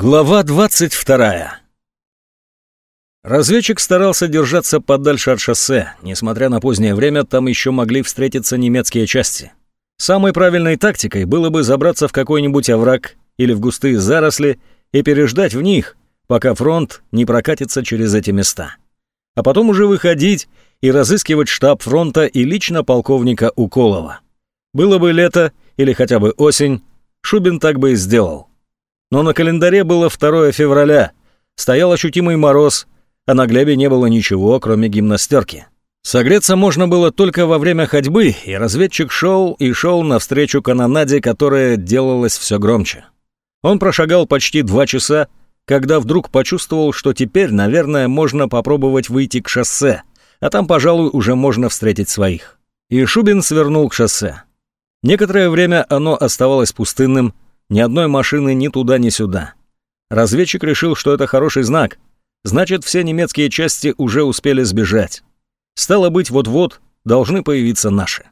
Глава 22. Разведчик старался держаться подальше от шоссе. Несмотря на позднее время, там еще могли встретиться немецкие части. Самой правильной тактикой было бы забраться в какой-нибудь овраг или в густые заросли и переждать в них, пока фронт не прокатится через эти места. А потом уже выходить и разыскивать штаб фронта и лично полковника Уколова. Было бы лето или хотя бы осень, Шубин так бы и сделал. Но на календаре было 2 февраля, стоял ощутимый мороз, а на Глебе не было ничего, кроме гимнастерки. Согреться можно было только во время ходьбы, и разведчик шел и шел навстречу канонаде, которая делалась все громче. Он прошагал почти два часа, когда вдруг почувствовал, что теперь, наверное, можно попробовать выйти к шоссе, а там, пожалуй, уже можно встретить своих. И Шубин свернул к шоссе. Некоторое время оно оставалось пустынным, ни одной машины ни туда, ни сюда. Разведчик решил, что это хороший знак. Значит, все немецкие части уже успели сбежать. Стало быть, вот-вот должны появиться наши.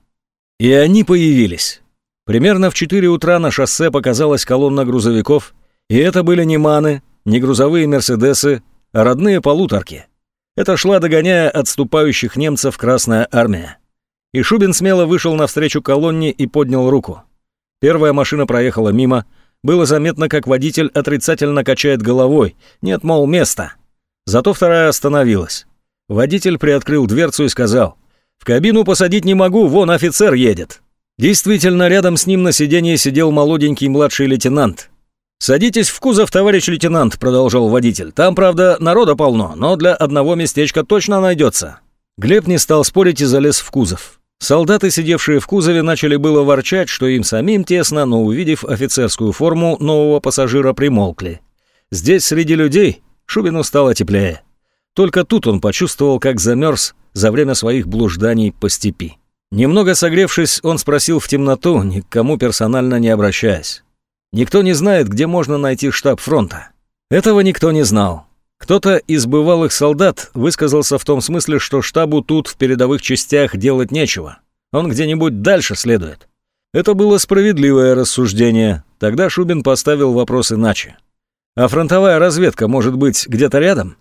И они появились. Примерно в 4 утра на шоссе показалась колонна грузовиков, и это были не маны, не грузовые «Мерседесы», а родные полуторки. Это шла, догоняя отступающих немцев Красная Армия. И Шубин смело вышел навстречу колонне и поднял руку. Первая машина проехала мимо. Было заметно, как водитель отрицательно качает головой. Нет, мол, места. Зато вторая остановилась. Водитель приоткрыл дверцу и сказал, «В кабину посадить не могу, вон офицер едет». Действительно, рядом с ним на сиденье сидел молоденький младший лейтенант. «Садитесь в кузов, товарищ лейтенант», — продолжал водитель. «Там, правда, народа полно, но для одного местечка точно найдется». Глеб не стал спорить и залез в кузов. Солдаты, сидевшие в кузове, начали было ворчать, что им самим тесно, но увидев офицерскую форму нового пассажира, примолкли. Здесь, среди людей, Шубину стало теплее. Только тут он почувствовал, как замерз за время своих блужданий по степи. Немного согревшись, он спросил в темноту, ни к кому персонально не обращаясь. Никто не знает, где можно найти штаб фронта. Этого никто не знал. Кто-то из бывалых солдат высказался в том смысле, что штабу тут в передовых частях делать нечего. Он где-нибудь дальше следует. Это было справедливое рассуждение. Тогда Шубин поставил вопрос иначе. А фронтовая разведка может быть где-то рядом?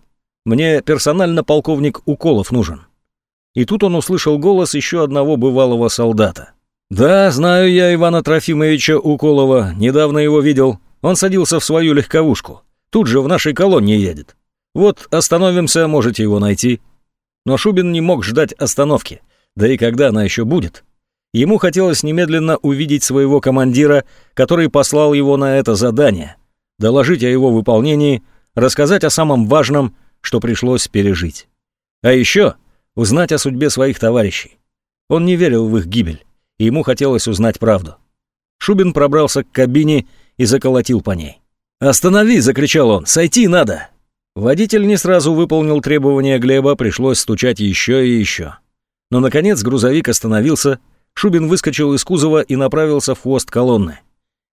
Мне персонально полковник Уколов нужен. И тут он услышал голос еще одного бывалого солдата. «Да, знаю я Ивана Трофимовича Уколова, недавно его видел. Он садился в свою легковушку. Тут же в нашей колонне едет. Вот остановимся, можете его найти». Но Шубин не мог ждать остановки, да и когда она еще будет. Ему хотелось немедленно увидеть своего командира, который послал его на это задание, доложить о его выполнении, рассказать о самом важном, что пришлось пережить. А еще узнать о судьбе своих товарищей. Он не верил в их гибель, и ему хотелось узнать правду. Шубин пробрался к кабине и заколотил по ней. «Останови!» — закричал он. «Сойти надо!» Водитель не сразу выполнил требования Глеба, пришлось стучать еще и еще. Но, наконец, грузовик остановился, Шубин выскочил из кузова и направился в хвост колонны.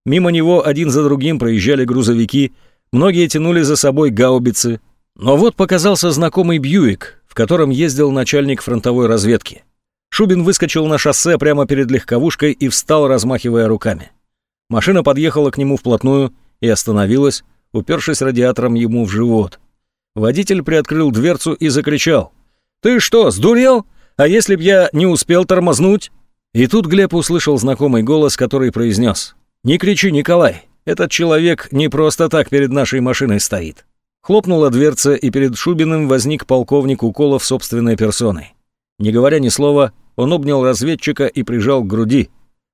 Мимо него один за другим проезжали грузовики, многие тянули за собой гаубицы. Но вот показался знакомый Бьюик, в котором ездил начальник фронтовой разведки. Шубин выскочил на шоссе прямо перед легковушкой и встал, размахивая руками. Машина подъехала к нему вплотную и остановилась, упершись радиатором ему в живот. Водитель приоткрыл дверцу и закричал. «Ты что, сдурел? А если б я не успел тормознуть?» И тут Глеб услышал знакомый голос, который произнес. «Не кричи, Николай, этот человек не просто так перед нашей машиной стоит». Хлопнула дверца, и перед Шубиным возник полковник Уколов собственной персоной. Не говоря ни слова, он обнял разведчика и прижал к груди.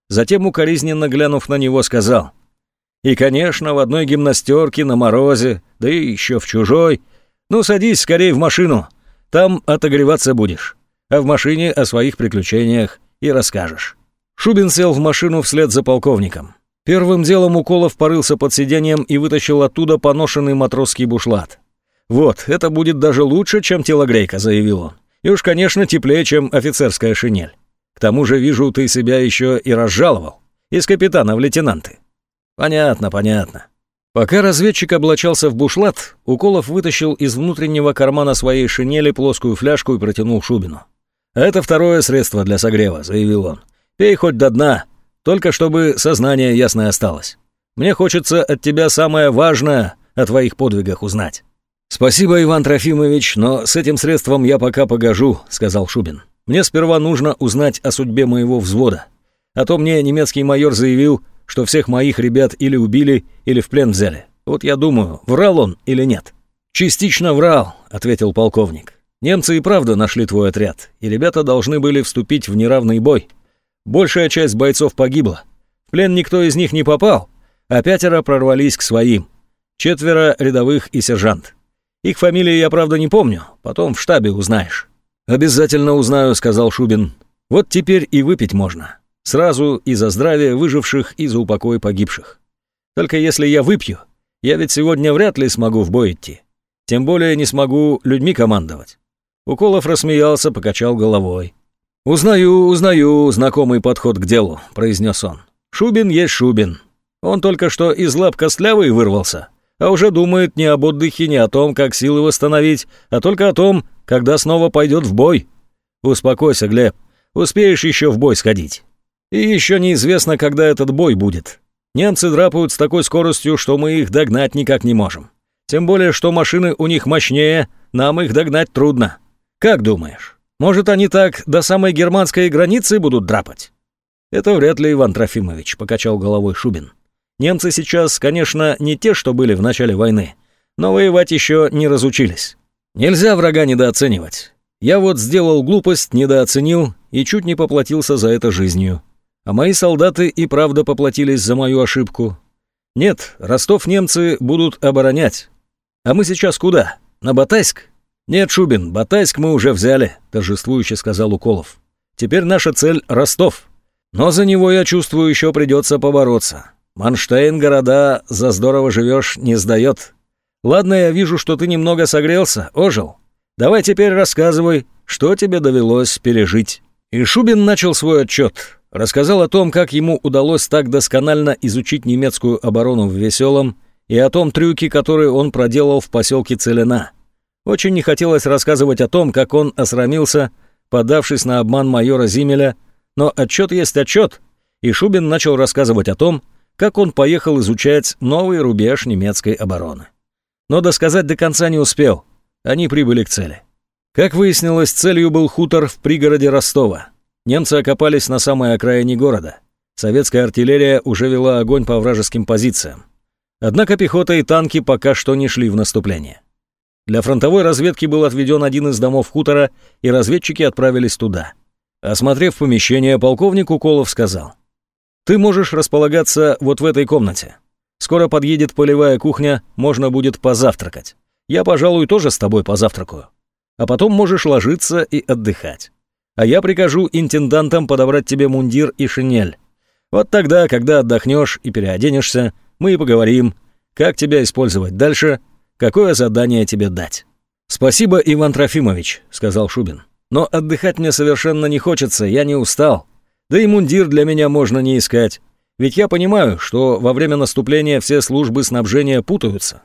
Затем, укоризненно глянув на него, сказал. «И, конечно, в одной гимнастерке на морозе, да и еще в чужой, ну, садись скорее в машину. Там отогреваться будешь. А в машине о своих приключениях и расскажешь». Шубин сел в машину вслед за полковником. Первым делом Уколов порылся под сиденьем и вытащил оттуда поношенный матросский бушлат. «Вот, это будет даже лучше, чем телогрейка», — заявил он. «И уж, конечно, теплее, чем офицерская шинель. К тому же, вижу, ты себя еще и разжаловал. Из капитана в лейтенанты». «Понятно, понятно. Пока разведчик облачался в бушлат, Уколов вытащил из внутреннего кармана своей шинели плоскую фляжку и протянул Шубину. «Это второе средство для согрева», — заявил он. «Пей хоть до дна, только чтобы сознание ясное осталось. Мне хочется от тебя самое важное, о твоих подвигах узнать». «Спасибо, Иван Трофимович, но с этим средством я пока погожу», — сказал Шубин. «Мне сперва нужно узнать о судьбе моего взвода. А то мне немецкий майор заявил, что всех моих ребят или убили, или в плен взяли. Вот я думаю, врал он или нет?» «Частично врал», — ответил полковник. «Немцы и правда нашли твой отряд, и ребята должны были вступить в неравный бой. Большая часть бойцов погибла. В плен никто из них не попал, а пятеро прорвались к своим. Четверо рядовых и сержант. Их фамилии я, правда, не помню, потом в штабе узнаешь». «Обязательно узнаю», — сказал Шубин. «Вот теперь и выпить можно. Сразу и за здравие выживших, и за упокой погибших. Только если я выпью, я ведь сегодня вряд ли смогу в бой идти. Тем более не смогу людьми командовать». Уколов рассмеялся, покачал головой. «Узнаю, узнаю знакомый подход к делу», — произнес он. «Шубин есть Шубин. Он только что из лап костлявый вырвался, а уже думает не об отдыхе, не о том, как силы восстановить, а только о том, когда снова пойдет в бой. Успокойся, Глеб, успеешь еще в бой сходить. И еще неизвестно, когда этот бой будет. Немцы драпают с такой скоростью, что мы их догнать никак не можем. Тем более, что машины у них мощнее, нам их догнать трудно. Как думаешь, может они так до самой германской границы будут драпать? Это вряд ли, Иван Трофимович, покачал головой Шубин. Немцы сейчас, конечно, не те, что были в начале войны, но воевать еще не разучились. Нельзя врага недооценивать. Я вот сделал глупость, недооценил и чуть не поплатился за это жизнью. А мои солдаты и правда поплатились за мою ошибку. Нет, Ростов немцы будут оборонять. А мы сейчас куда? На Батайск? Нет, Шубин, Батайск мы уже взяли, торжествующе сказал Уколов. Теперь наша цель — Ростов. Но за него, я чувствую, еще придется побороться. Манштейн города за здорово живешь не сдает. Ладно, я вижу, что ты немного согрелся, ожил. Давай теперь рассказывай, что тебе довелось пережить». И Шубин начал свой отчет. Рассказал о том, как ему удалось так досконально изучить немецкую оборону в Веселом и о том трюке, который он проделал в поселке Целина. Очень не хотелось рассказывать о том, как он осрамился, подавшись на обман майора Зимеля, но отчет есть отчет, и Шубин начал рассказывать о том, как он поехал изучать новый рубеж немецкой обороны. Но досказать до конца не успел. Они прибыли к цели. Как выяснилось, целью был хутор в пригороде Ростова. Немцы окопались на самой окраине города. Советская артиллерия уже вела огонь по вражеским позициям. Однако пехота и танки пока что не шли в наступление. Для фронтовой разведки был отведен один из домов хутора, и разведчики отправились туда. Осмотрев помещение, полковник Уколов сказал, ты можешь располагаться вот в этой комнате. Скоро подъедет полевая кухня, можно будет позавтракать. Я, пожалуй, тоже с тобой позавтракаю. А потом можешь ложиться и отдыхать. А я прикажу интендантам подобрать тебе мундир и шинель. Вот тогда, когда отдохнешь и переоденешься, мы и поговорим, как тебя использовать дальше, какое задание тебе дать. «Спасибо, Иван Трофимович», — сказал Шубин. «Но отдыхать мне совершенно не хочется, я не устал. Да и мундир для меня можно не искать. Ведь я понимаю, что во время наступления все службы снабжения путаются.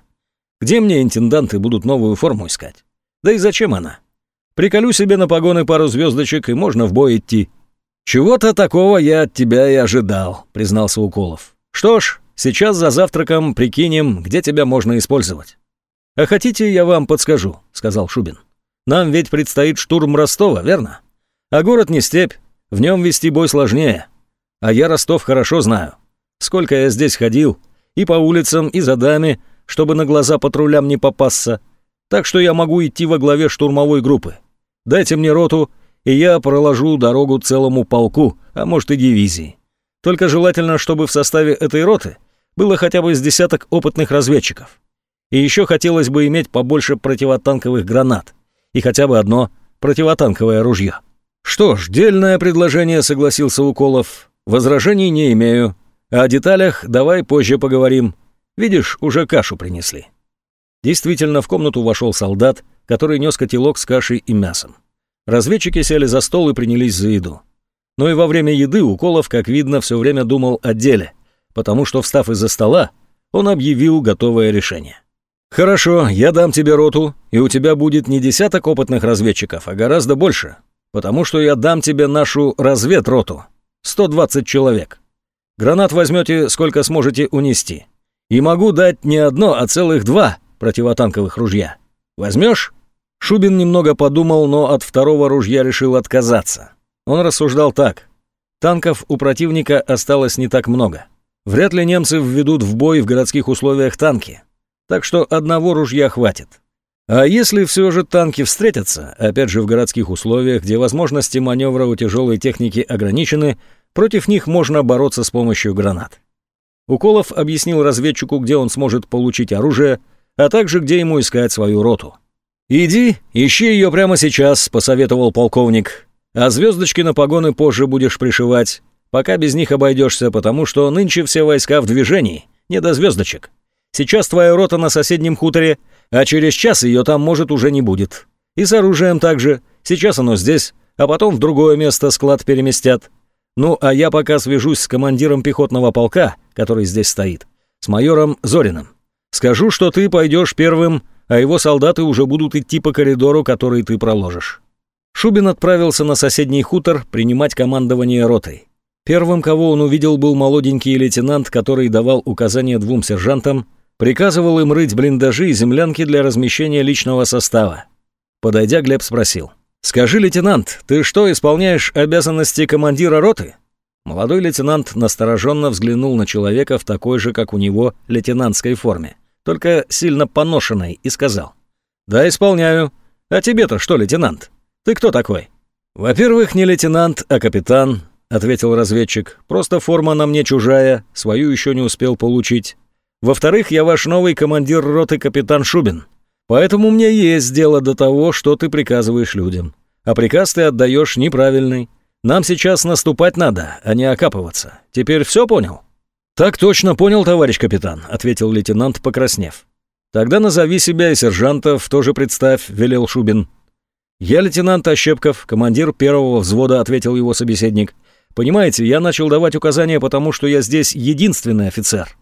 Где мне интенданты будут новую форму искать? Да и зачем она? Приколю себе на погоны пару звездочек, и можно в бой идти. Чего-то такого я от тебя и ожидал, признался Уколов. Что ж, сейчас за завтраком прикинем, где тебя можно использовать. А хотите, я вам подскажу, сказал Шубин. Нам ведь предстоит штурм Ростова, верно? А город не степь, в нем вести бой сложнее. А я Ростов хорошо знаю. Сколько я здесь ходил, и по улицам, и за дами, чтобы на глаза патрулям не попасться. Так что я могу идти во главе штурмовой группы. Дайте мне роту, и я проложу дорогу целому полку, а может и дивизии. Только желательно, чтобы в составе этой роты было хотя бы с десяток опытных разведчиков. И еще хотелось бы иметь побольше противотанковых гранат и хотя бы одно противотанковое ружье. «Что ж, дельное предложение», — согласился Уколов. «Возражений не имею. О деталях давай позже поговорим. Видишь, уже кашу принесли». Действительно, в комнату вошел солдат, который нес котелок с кашей и мясом. Разведчики сели за стол и принялись за еду. Но и во время еды Уколов, как видно, все время думал о деле, потому что, встав из-за стола, он объявил готовое решение. «Хорошо, я дам тебе роту, и у тебя будет не десяток опытных разведчиков, а гораздо больше потому что я дам тебе нашу разведроту. 120 человек. Гранат возьмете, сколько сможете унести. И могу дать не одно, а целых два противотанковых ружья. Возьмешь? Шубин немного подумал, но от второго ружья решил отказаться. Он рассуждал так. Танков у противника осталось не так много. Вряд ли немцы введут в бой в городских условиях танки. Так что одного ружья хватит. А если все же танки встретятся, опять же в городских условиях, где возможности маневра у тяжелой техники ограничены, против них можно бороться с помощью гранат. Уколов объяснил разведчику, где он сможет получить оружие, а также где ему искать свою роту. «Иди, ищи ее прямо сейчас», — посоветовал полковник. «А звездочки на погоны позже будешь пришивать. Пока без них обойдешься, потому что нынче все войска в движении, не до звездочек. Сейчас твоя рота на соседнем хуторе, а через час ее там, может, уже не будет. И с оружием также. Сейчас оно здесь, а потом в другое место склад переместят. Ну, а я пока свяжусь с командиром пехотного полка, который здесь стоит, с майором Зориным. Скажу, что ты пойдешь первым, а его солдаты уже будут идти по коридору, который ты проложишь». Шубин отправился на соседний хутор принимать командование ротой. Первым, кого он увидел, был молоденький лейтенант, который давал указания двум сержантам, приказывал им рыть блиндажи и землянки для размещения личного состава. Подойдя, Глеб спросил – «Скажи, лейтенант, ты что, исполняешь обязанности командира роты?» Молодой лейтенант настороженно взглянул на человека в такой же, как у него, лейтенантской форме, только сильно поношенной, и сказал. «Да, исполняю. А тебе-то что, лейтенант? Ты кто такой?» «Во-первых, не лейтенант, а капитан», — ответил разведчик. «Просто форма на мне чужая, свою еще не успел получить. Во-вторых, я ваш новый командир роты капитан Шубин. Поэтому мне есть дело до того, что ты приказываешь людям. А приказ ты отдаешь неправильный. Нам сейчас наступать надо, а не окапываться. Теперь все понял?» «Так точно понял, товарищ капитан», — ответил лейтенант, покраснев. «Тогда назови себя и сержантов, тоже представь», — велел Шубин. «Я лейтенант Ощепков, командир первого взвода», — ответил его собеседник. «Понимаете, я начал давать указания, потому что я здесь единственный офицер».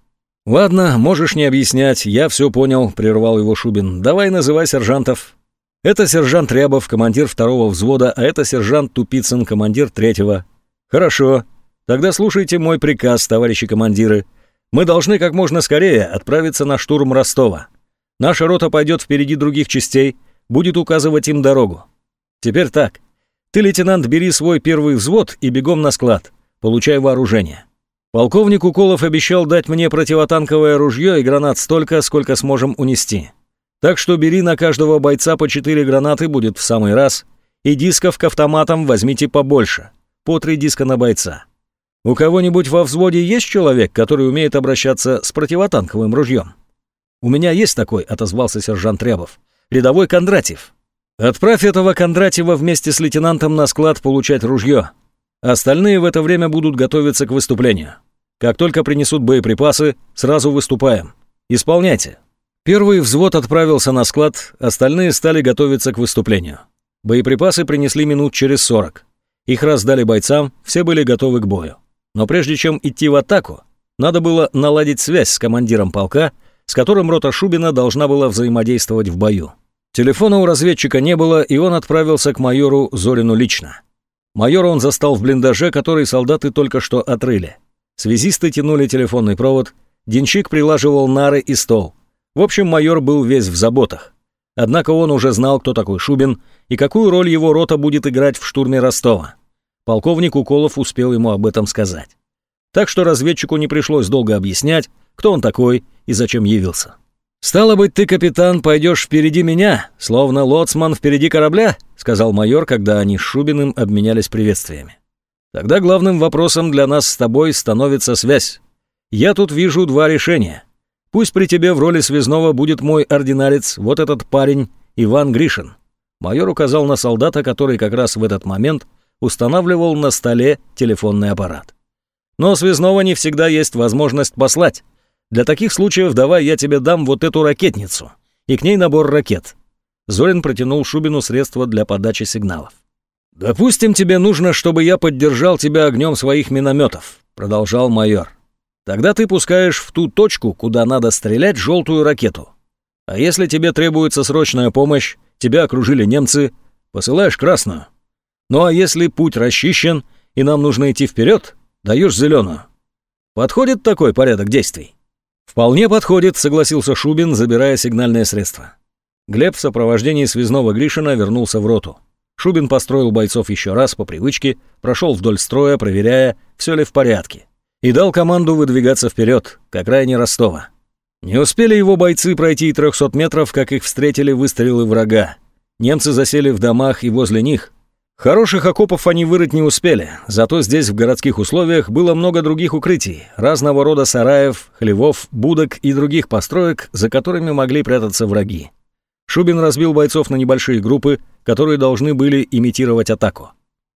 «Ладно, можешь не объяснять, я все понял», — прервал его Шубин. «Давай называй сержантов». «Это сержант Рябов, командир второго взвода, а это сержант Тупицын, командир третьего». «Хорошо. Тогда слушайте мой приказ, товарищи командиры. Мы должны как можно скорее отправиться на штурм Ростова. Наша рота пойдет впереди других частей, будет указывать им дорогу. Теперь так. Ты, лейтенант, бери свой первый взвод и бегом на склад. Получай вооружение. Полковник Уколов обещал дать мне противотанковое ружье и гранат столько, сколько сможем унести. Так что бери на каждого бойца по четыре гранаты, будет в самый раз, и дисков к автоматам возьмите побольше, по три диска на бойца. У кого-нибудь во взводе есть человек, который умеет обращаться с противотанковым ружьем? У меня есть такой, отозвался сержант Рябов. Рядовой Кондратьев. Отправь этого Кондратьева вместе с лейтенантом на склад получать ружье. Остальные в это время будут готовиться к выступлению. Как только принесут боеприпасы, сразу выступаем. Исполняйте. Первый взвод отправился на склад, остальные стали готовиться к выступлению. Боеприпасы принесли минут через 40. Их раздали бойцам, все были готовы к бою. Но прежде чем идти в атаку, надо было наладить связь с командиром полка, с которым рота Шубина должна была взаимодействовать в бою. Телефона у разведчика не было, и он отправился к майору Зорину лично. Майора он застал в блиндаже, который солдаты только что отрыли. Связисты тянули телефонный провод, денщик прилаживал нары и стол. В общем, майор был весь в заботах. Однако он уже знал, кто такой Шубин и какую роль его рота будет играть в штурме Ростова. Полковник Уколов успел ему об этом сказать. Так что разведчику не пришлось долго объяснять, кто он такой и зачем явился. «Стало быть, ты, капитан, пойдешь впереди меня, словно лоцман впереди корабля?» — сказал майор, когда они с Шубиным обменялись приветствиями. «Тогда главным вопросом для нас с тобой становится связь. Я тут вижу два решения. Пусть при тебе в роли связного будет мой ординарец, вот этот парень, Иван Гришин». Майор указал на солдата, который как раз в этот момент устанавливал на столе телефонный аппарат. «Но связного не всегда есть возможность послать. Для таких случаев давай я тебе дам вот эту ракетницу. И к ней набор ракет». Зорин протянул Шубину средства для подачи сигналов. «Допустим, тебе нужно, чтобы я поддержал тебя огнем своих минометов», продолжал майор. «Тогда ты пускаешь в ту точку, куда надо стрелять, желтую ракету. А если тебе требуется срочная помощь, тебя окружили немцы, посылаешь красную. Ну а если путь расчищен и нам нужно идти вперед, даешь зеленую. Подходит такой порядок действий?» «Вполне подходит», — согласился Шубин, забирая сигнальное средство. Глеб в сопровождении связного Гришина вернулся в роту. Шубин построил бойцов еще раз по привычке, прошел вдоль строя, проверяя, все ли в порядке, и дал команду выдвигаться вперед, к окраине Ростова. Не успели его бойцы пройти и 300 метров, как их встретили выстрелы врага. Немцы засели в домах и возле них. Хороших окопов они вырыть не успели, зато здесь в городских условиях было много других укрытий, разного рода сараев, хлевов, будок и других построек, за которыми могли прятаться враги. Шубин разбил бойцов на небольшие группы, которые должны были имитировать атаку.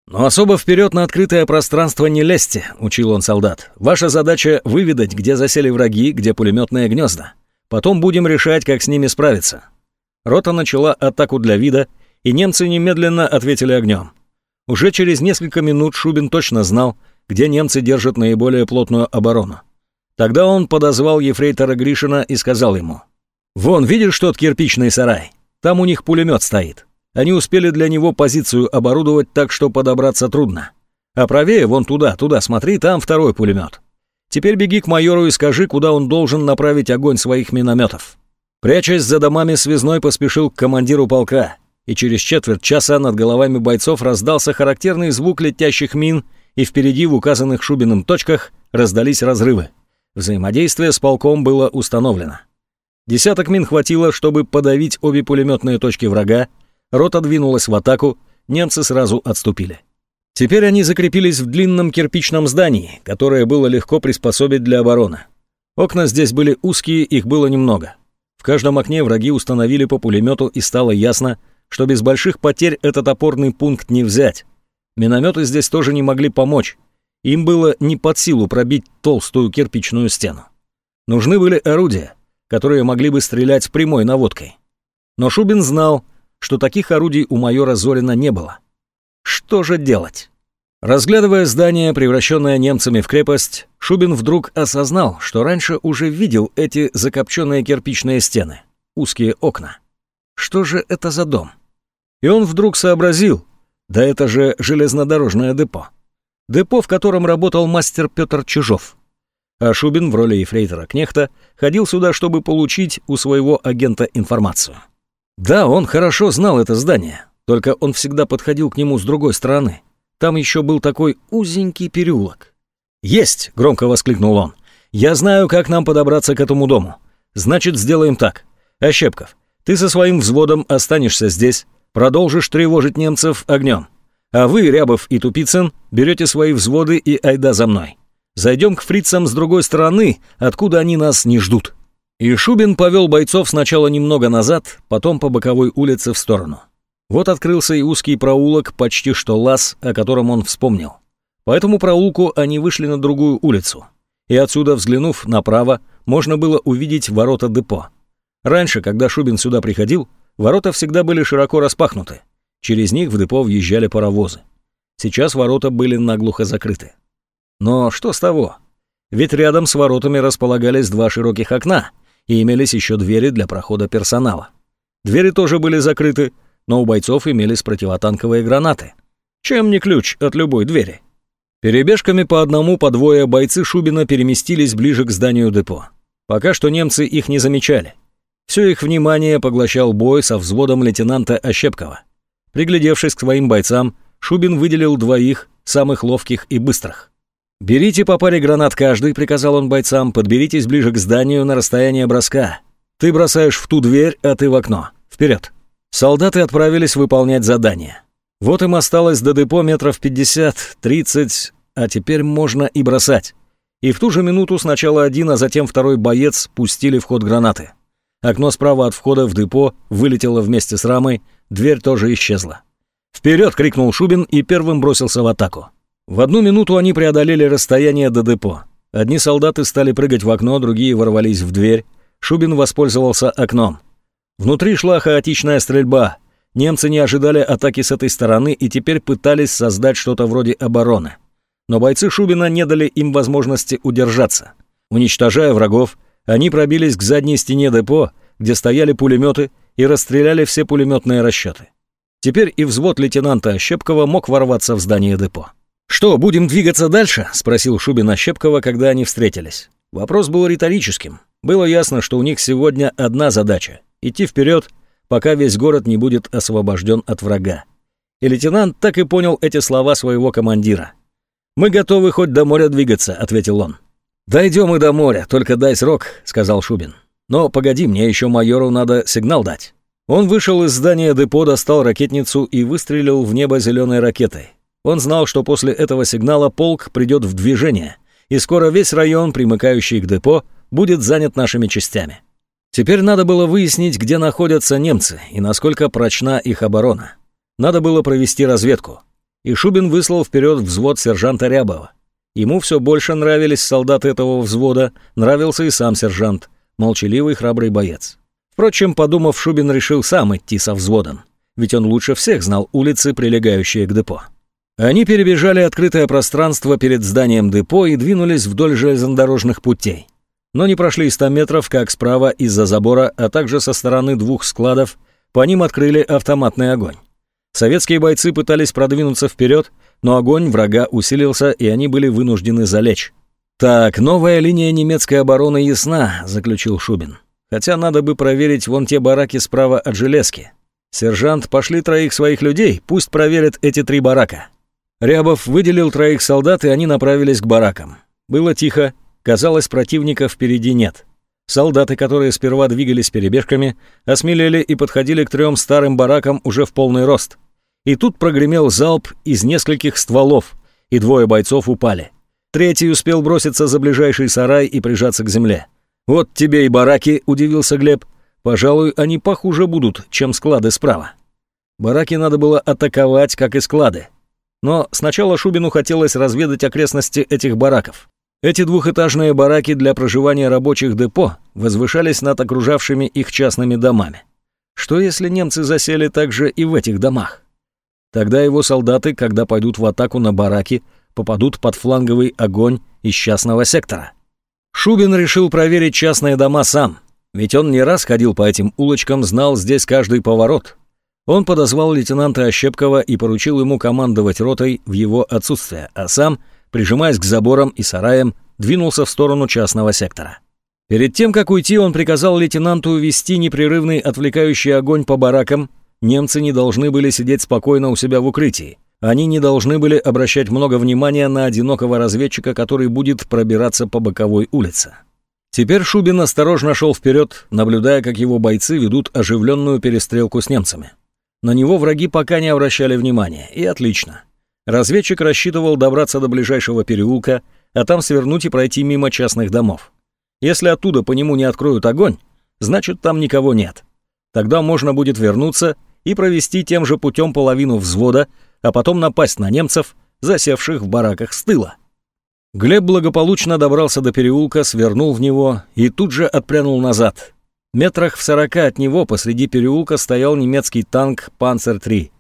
«Но особо вперед на открытое пространство не лезьте», — учил он солдат. «Ваша задача — выведать, где засели враги, где пулеметные гнезда. Потом будем решать, как с ними справиться». Рота начала атаку для вида, и немцы немедленно ответили огнем. Уже через несколько минут Шубин точно знал, где немцы держат наиболее плотную оборону. Тогда он подозвал ефрейтора Гришина и сказал ему — «Вон, видишь тот кирпичный сарай? Там у них пулемет стоит. Они успели для него позицию оборудовать так, что подобраться трудно. А правее, вон туда, туда, смотри, там второй пулемет. Теперь беги к майору и скажи, куда он должен направить огонь своих минометов». Прячась за домами, связной поспешил к командиру полка, и через четверть часа над головами бойцов раздался характерный звук летящих мин, и впереди в указанных Шубиным точках раздались разрывы. Взаимодействие с полком было установлено. Десяток мин хватило, чтобы подавить обе пулеметные точки врага, рота двинулась в атаку, немцы сразу отступили. Теперь они закрепились в длинном кирпичном здании, которое было легко приспособить для обороны. Окна здесь были узкие, их было немного. В каждом окне враги установили по пулемету, и стало ясно, что без больших потерь этот опорный пункт не взять. Минометы здесь тоже не могли помочь. Им было не под силу пробить толстую кирпичную стену. Нужны были орудия, которые могли бы стрелять прямой наводкой. Но Шубин знал, что таких орудий у майора Зорина не было. Что же делать? Разглядывая здание, превращенное немцами в крепость, Шубин вдруг осознал, что раньше уже видел эти закопченные кирпичные стены, узкие окна. Что же это за дом? И он вдруг сообразил, да это же железнодорожное депо. Депо, в котором работал мастер Петр Чижов а Шубин в роли ефрейтора Кнехта ходил сюда, чтобы получить у своего агента информацию. Да, он хорошо знал это здание, только он всегда подходил к нему с другой стороны. Там еще был такой узенький переулок. «Есть!» — громко воскликнул он. «Я знаю, как нам подобраться к этому дому. Значит, сделаем так. Ощепков, ты со своим взводом останешься здесь, продолжишь тревожить немцев огнем. А вы, Рябов и Тупицын, берете свои взводы и айда за мной. Зайдем к фрицам с другой стороны, откуда они нас не ждут». И Шубин повел бойцов сначала немного назад, потом по боковой улице в сторону. Вот открылся и узкий проулок, почти что лаз, о котором он вспомнил. По этому проулку они вышли на другую улицу. И отсюда, взглянув направо, можно было увидеть ворота депо. Раньше, когда Шубин сюда приходил, ворота всегда были широко распахнуты. Через них в депо въезжали паровозы. Сейчас ворота были наглухо закрыты. Но что с того? Ведь рядом с воротами располагались два широких окна и имелись еще двери для прохода персонала. Двери тоже были закрыты, но у бойцов имелись противотанковые гранаты. Чем не ключ от любой двери? Перебежками по одному, по двое бойцы Шубина переместились ближе к зданию депо. Пока что немцы их не замечали. Все их внимание поглощал бой со взводом лейтенанта Ощепкова. Приглядевшись к своим бойцам, Шубин выделил двоих, самых ловких и быстрых. «Берите по паре гранат каждый», — приказал он бойцам, «подберитесь ближе к зданию на расстояние броска. Ты бросаешь в ту дверь, а ты в окно. Вперед!» Солдаты отправились выполнять задание. Вот им осталось до депо метров пятьдесят, тридцать, а теперь можно и бросать. И в ту же минуту сначала один, а затем второй боец пустили в ход гранаты. Окно справа от входа в депо вылетело вместе с рамой, дверь тоже исчезла. «Вперед!» — крикнул Шубин и первым бросился в атаку. В одну минуту они преодолели расстояние до депо. Одни солдаты стали прыгать в окно, другие ворвались в дверь. Шубин воспользовался окном. Внутри шла хаотичная стрельба. Немцы не ожидали атаки с этой стороны и теперь пытались создать что-то вроде обороны. Но бойцы Шубина не дали им возможности удержаться. Уничтожая врагов, они пробились к задней стене депо, где стояли пулеметы, и расстреляли все пулеметные расчеты. Теперь и взвод лейтенанта Ощепкова мог ворваться в здание депо. «Что, будем двигаться дальше?» — спросил Шубин Ощепкова, когда они встретились. Вопрос был риторическим. Было ясно, что у них сегодня одна задача — идти вперед, пока весь город не будет освобожден от врага. И лейтенант так и понял эти слова своего командира. «Мы готовы хоть до моря двигаться», — ответил он. «Дойдем и до моря, только дай срок», — сказал Шубин. «Но погоди, мне еще майору надо сигнал дать». Он вышел из здания депо, достал ракетницу и выстрелил в небо зеленой ракетой. Он знал, что после этого сигнала полк придет в движение, и скоро весь район, примыкающий к депо, будет занят нашими частями. Теперь надо было выяснить, где находятся немцы и насколько прочна их оборона. Надо было провести разведку. И Шубин выслал вперед взвод сержанта Рябова. Ему все больше нравились солдаты этого взвода, нравился и сам сержант, молчаливый храбрый боец. Впрочем, подумав, Шубин решил сам идти со взводом, ведь он лучше всех знал улицы, прилегающие к депо. Они перебежали открытое пространство перед зданием депо и двинулись вдоль железнодорожных путей. Но не прошли 100 метров, как справа из-за забора, а также со стороны двух складов, по ним открыли автоматный огонь. Советские бойцы пытались продвинуться вперед, но огонь врага усилился, и они были вынуждены залечь. «Так, новая линия немецкой обороны ясна», — заключил Шубин. «Хотя надо бы проверить вон те бараки справа от железки. Сержант, пошли троих своих людей, пусть проверят эти три барака». Рябов выделил троих солдат, и они направились к баракам. Было тихо, казалось, противника впереди нет. Солдаты, которые сперва двигались перебежками, осмелели и подходили к трем старым баракам уже в полный рост. И тут прогремел залп из нескольких стволов, и двое бойцов упали. Третий успел броситься за ближайший сарай и прижаться к земле. «Вот тебе и бараки», — удивился Глеб. «Пожалуй, они похуже будут, чем склады справа». Бараки надо было атаковать, как и склады. Но сначала Шубину хотелось разведать окрестности этих бараков. Эти двухэтажные бараки для проживания рабочих депо возвышались над окружавшими их частными домами. Что если немцы засели также и в этих домах? Тогда его солдаты, когда пойдут в атаку на бараки, попадут под фланговый огонь из частного сектора. Шубин решил проверить частные дома сам, ведь он не раз ходил по этим улочкам, знал здесь каждый поворот. Он подозвал лейтенанта Ощепкова и поручил ему командовать ротой в его отсутствие, а сам, прижимаясь к заборам и сараям, двинулся в сторону частного сектора. Перед тем, как уйти, он приказал лейтенанту вести непрерывный отвлекающий огонь по баракам Немцы не должны были сидеть спокойно у себя в укрытии. Они не должны были обращать много внимания на одинокого разведчика, который будет пробираться по боковой улице. Теперь Шубин осторожно шел вперед, наблюдая, как его бойцы ведут оживленную перестрелку с немцами. На него враги пока не обращали внимания, и отлично. Разведчик рассчитывал добраться до ближайшего переулка, а там свернуть и пройти мимо частных домов. Если оттуда по нему не откроют огонь, значит там никого нет. Тогда можно будет вернуться и провести тем же путем половину взвода, а потом напасть на немцев, засевших в бараках с тыла. Глеб благополучно добрался до переулка, свернул в него и тут же отпрянул назад. Метрах в сорока от него посреди переулка стоял немецкий танк «Панцер-3».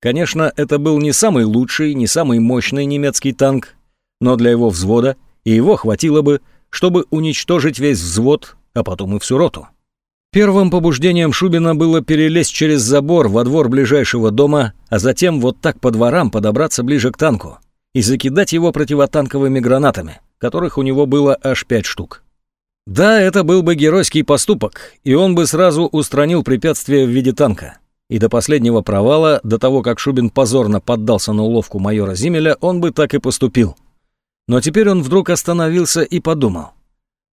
Конечно, это был не самый лучший, не самый мощный немецкий танк, но для его взвода и его хватило бы, чтобы уничтожить весь взвод, а потом и всю роту. Первым побуждением Шубина было перелезть через забор во двор ближайшего дома, а затем вот так по дворам подобраться ближе к танку и закидать его противотанковыми гранатами, которых у него было аж пять штук. Да, это был бы геройский поступок, и он бы сразу устранил препятствие в виде танка. И до последнего провала, до того, как Шубин позорно поддался на уловку майора Зимеля, он бы так и поступил. Но теперь он вдруг остановился и подумал.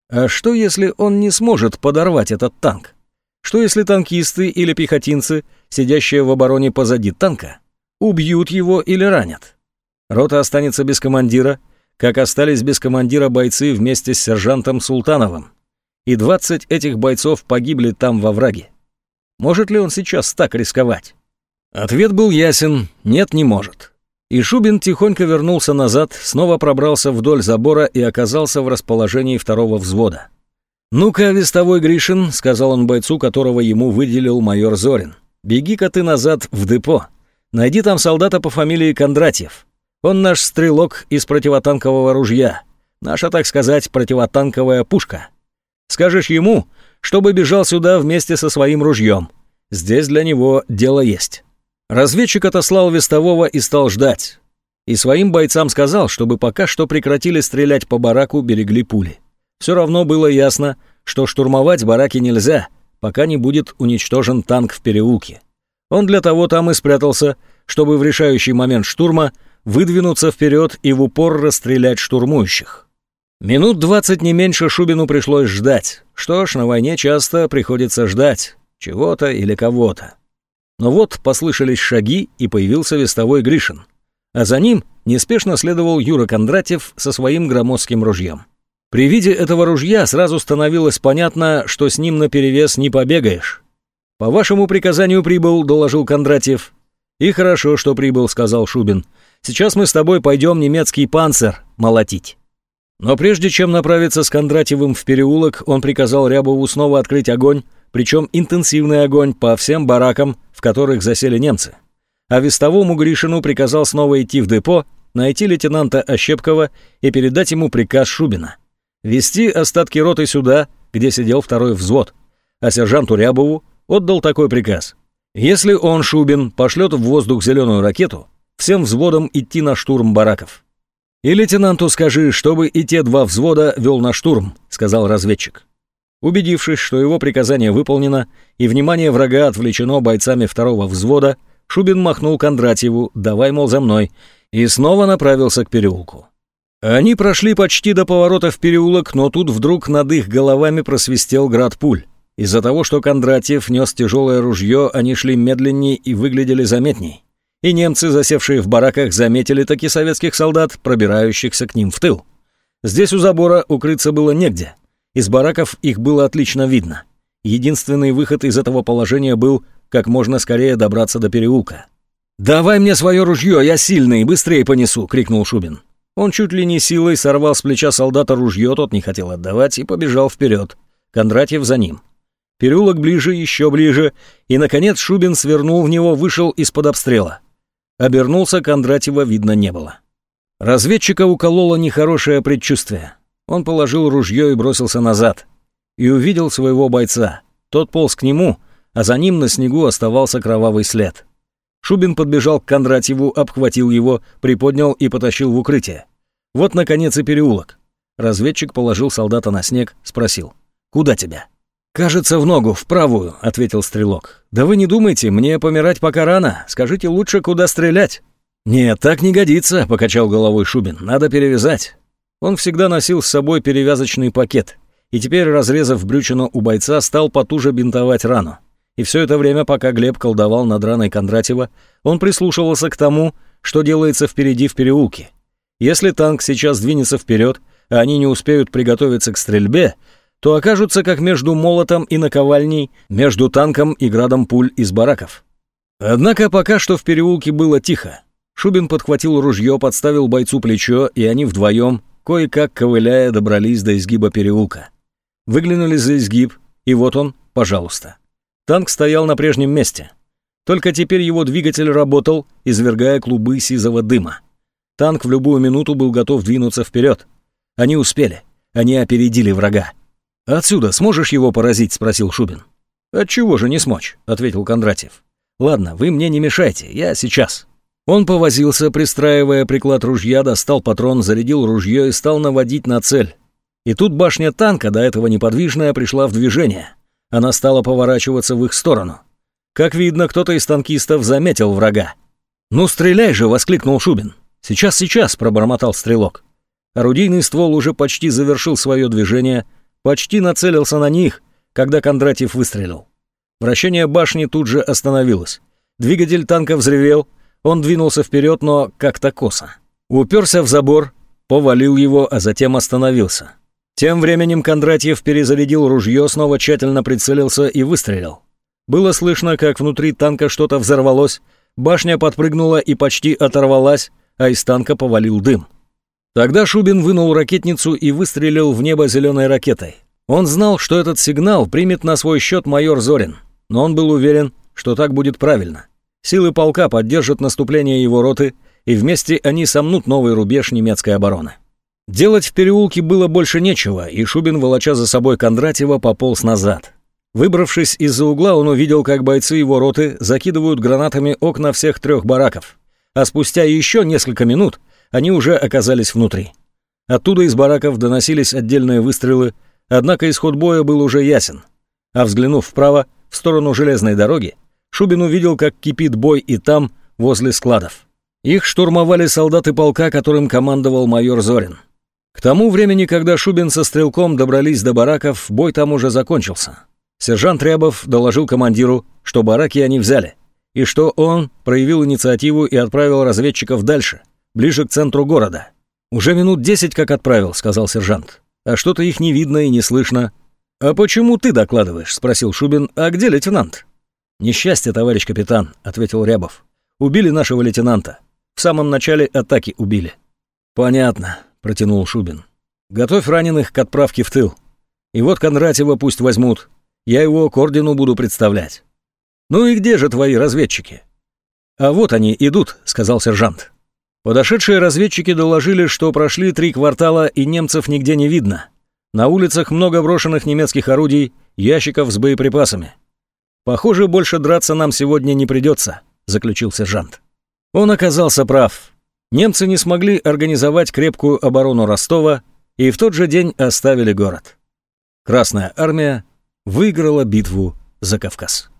А что, если он не сможет подорвать этот танк? Что, если танкисты или пехотинцы, сидящие в обороне позади танка, убьют его или ранят? Рота останется без командира, как остались без командира бойцы вместе с сержантом Султановым. И 20 этих бойцов погибли там во враге. Может ли он сейчас так рисковать? Ответ был ясен – нет, не может. И Шубин тихонько вернулся назад, снова пробрался вдоль забора и оказался в расположении второго взвода. «Ну-ка, вестовой Гришин», — сказал он бойцу, которого ему выделил майор Зорин, — «беги-ка ты назад в депо. Найди там солдата по фамилии Кондратьев. Он наш стрелок из противотанкового ружья. Наша, так сказать, противотанковая пушка. Скажешь ему, чтобы бежал сюда вместе со своим ружьем. Здесь для него дело есть». Разведчик отослал вестового и стал ждать. И своим бойцам сказал, чтобы пока что прекратили стрелять по бараку, берегли пули. Все равно было ясно, что штурмовать бараки нельзя, пока не будет уничтожен танк в переулке. Он для того там и спрятался, чтобы в решающий момент штурма выдвинуться вперед и в упор расстрелять штурмующих. Минут двадцать не меньше Шубину пришлось ждать. Что ж, на войне часто приходится ждать чего-то или кого-то. Но вот послышались шаги, и появился вестовой Гришин. А за ним неспешно следовал Юра Кондратьев со своим громоздким ружьем. При виде этого ружья сразу становилось понятно, что с ним наперевес не побегаешь. «По вашему приказанию прибыл», — доложил Кондратьев. «И хорошо, что прибыл», — сказал Шубин. «Сейчас мы с тобой пойдем немецкий панцир молотить». Но прежде чем направиться с Кондратьевым в переулок, он приказал Рябову снова открыть огонь, причем интенсивный огонь по всем баракам, в которых засели немцы. А вестовому Гришину приказал снова идти в депо, найти лейтенанта Ощепкова и передать ему приказ Шубина. Вести остатки роты сюда, где сидел второй взвод. А сержанту Рябову отдал такой приказ. Если он, Шубин, пошлет в воздух зеленую ракету, всем взводам идти на штурм бараков. «И лейтенанту скажи, чтобы и те два взвода вел на штурм», — сказал разведчик. Убедившись, что его приказание выполнено и внимание врага отвлечено бойцами второго взвода, Шубин махнул Кондратьеву «давай, мол, за мной», и снова направился к переулку. Они прошли почти до поворота в переулок, но тут вдруг над их головами просвистел град пуль. Из-за того, что Кондратьев нес тяжелое ружье, они шли медленнее и выглядели заметней. И немцы, засевшие в бараках, заметили таки советских солдат, пробирающихся к ним в тыл. Здесь у забора укрыться было негде — из бараков их было отлично видно. Единственный выход из этого положения был как можно скорее добраться до переулка. «Давай мне свое ружье, я сильный, быстрее понесу!» — крикнул Шубин. Он чуть ли не силой сорвал с плеча солдата ружье, тот не хотел отдавать, и побежал вперед. Кондратьев за ним. Переулок ближе, еще ближе, и, наконец, Шубин свернул в него, вышел из-под обстрела. Обернулся, Кондратьева видно не было. Разведчика укололо нехорошее предчувствие. Он положил ружье и бросился назад. И увидел своего бойца. Тот полз к нему, а за ним на снегу оставался кровавый след. Шубин подбежал к Кондратьеву, обхватил его, приподнял и потащил в укрытие. Вот, наконец, и переулок. Разведчик положил солдата на снег, спросил. «Куда тебя?» «Кажется, в ногу, в правую», — ответил стрелок. «Да вы не думайте, мне помирать пока рано. Скажите лучше, куда стрелять». «Нет, так не годится», — покачал головой Шубин. «Надо перевязать. Он всегда носил с собой перевязочный пакет, и теперь, разрезав брючину у бойца, стал потуже бинтовать рану. И все это время, пока Глеб колдовал над раной Кондратьева, он прислушивался к тому, что делается впереди в переулке. Если танк сейчас двинется вперед, а они не успеют приготовиться к стрельбе, то окажутся как между молотом и наковальней, между танком и градом пуль из бараков. Однако пока что в переулке было тихо. Шубин подхватил ружье, подставил бойцу плечо, и они вдвоем, Кое-как, ковыляя, добрались до изгиба переулка. Выглянули за изгиб, и вот он, пожалуйста. Танк стоял на прежнем месте. Только теперь его двигатель работал, извергая клубы сизого дыма. Танк в любую минуту был готов двинуться вперед. Они успели. Они опередили врага. «Отсюда сможешь его поразить?» — спросил Шубин. «Отчего же не смочь?» — ответил Кондратьев. «Ладно, вы мне не мешайте, я сейчас». Он повозился, пристраивая приклад ружья, достал патрон, зарядил ружье и стал наводить на цель. И тут башня танка, до этого неподвижная, пришла в движение. Она стала поворачиваться в их сторону. Как видно, кто-то из танкистов заметил врага. «Ну, стреляй же!» — воскликнул Шубин. «Сейчас, сейчас!» — пробормотал стрелок. Орудийный ствол уже почти завершил свое движение, почти нацелился на них, когда Кондратьев выстрелил. Вращение башни тут же остановилось. Двигатель танка взревел, он двинулся вперед, но как-то косо. Уперся в забор, повалил его, а затем остановился. Тем временем Кондратьев перезарядил ружье, снова тщательно прицелился и выстрелил. Было слышно, как внутри танка что-то взорвалось, башня подпрыгнула и почти оторвалась, а из танка повалил дым. Тогда Шубин вынул ракетницу и выстрелил в небо зеленой ракетой. Он знал, что этот сигнал примет на свой счет майор Зорин, но он был уверен, что так будет правильно. Силы полка поддержат наступление его роты, и вместе они сомнут новый рубеж немецкой обороны. Делать в переулке было больше нечего, и Шубин, волоча за собой Кондратьева, пополз назад. Выбравшись из-за угла, он увидел, как бойцы его роты закидывают гранатами окна всех трех бараков, а спустя еще несколько минут они уже оказались внутри. Оттуда из бараков доносились отдельные выстрелы, однако исход боя был уже ясен. А взглянув вправо, в сторону железной дороги, Шубин увидел, как кипит бой и там, возле складов. Их штурмовали солдаты полка, которым командовал майор Зорин. К тому времени, когда Шубин со стрелком добрались до бараков, бой там уже закончился. Сержант Рябов доложил командиру, что бараки они взяли, и что он проявил инициативу и отправил разведчиков дальше, ближе к центру города. «Уже минут десять как отправил», — сказал сержант. «А что-то их не видно и не слышно». «А почему ты докладываешь?» — спросил Шубин. «А где лейтенант?» «Несчастье, товарищ капитан», — ответил Рябов. «Убили нашего лейтенанта. В самом начале атаки убили». «Понятно», — протянул Шубин. «Готовь раненых к отправке в тыл. И вот Кондратьева пусть возьмут. Я его к ордену буду представлять». «Ну и где же твои разведчики?» «А вот они идут», — сказал сержант. Подошедшие разведчики доложили, что прошли три квартала и немцев нигде не видно. На улицах много брошенных немецких орудий, ящиков с боеприпасами. «Похоже, больше драться нам сегодня не придется», — заключил сержант. Он оказался прав. Немцы не смогли организовать крепкую оборону Ростова и в тот же день оставили город. Красная армия выиграла битву за Кавказ.